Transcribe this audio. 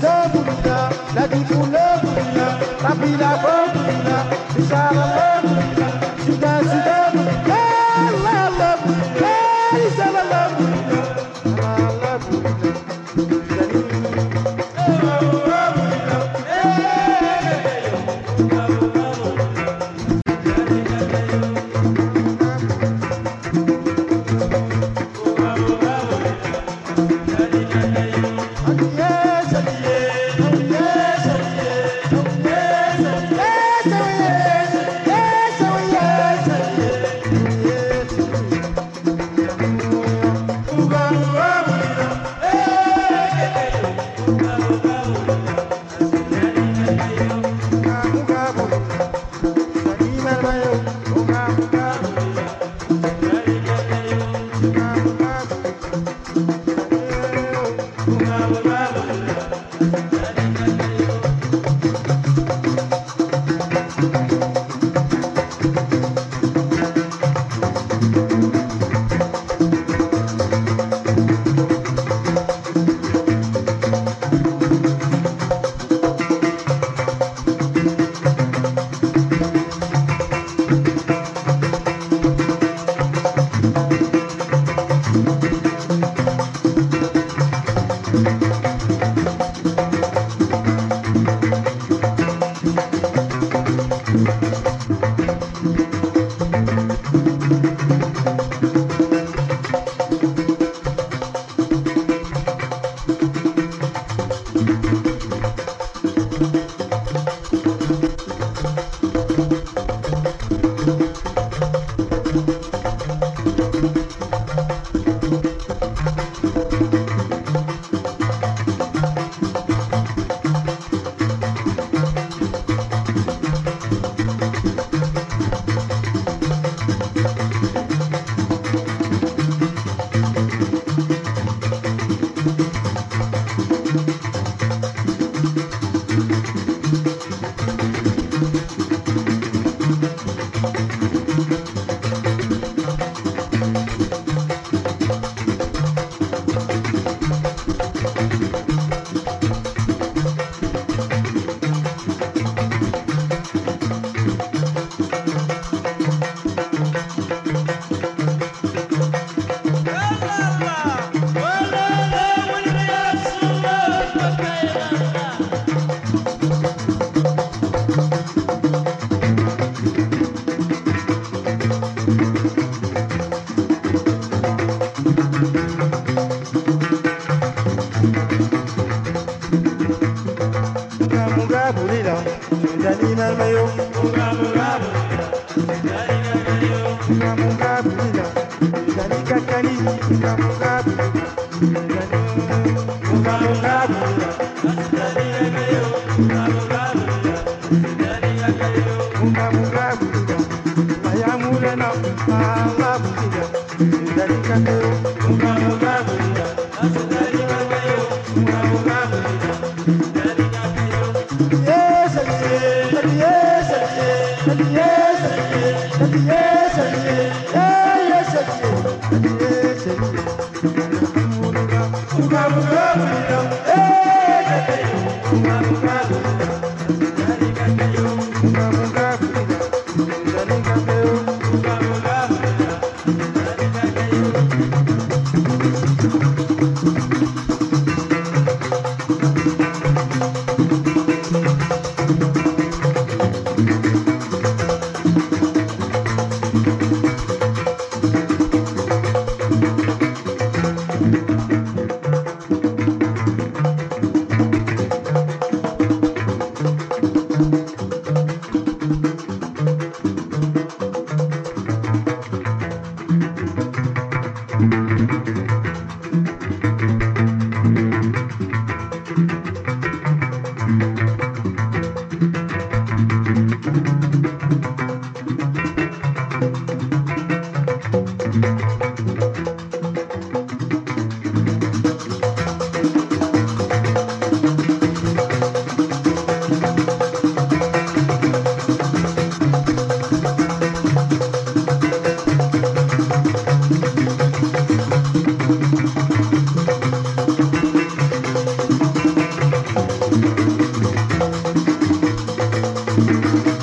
Santo. Let's go. Thank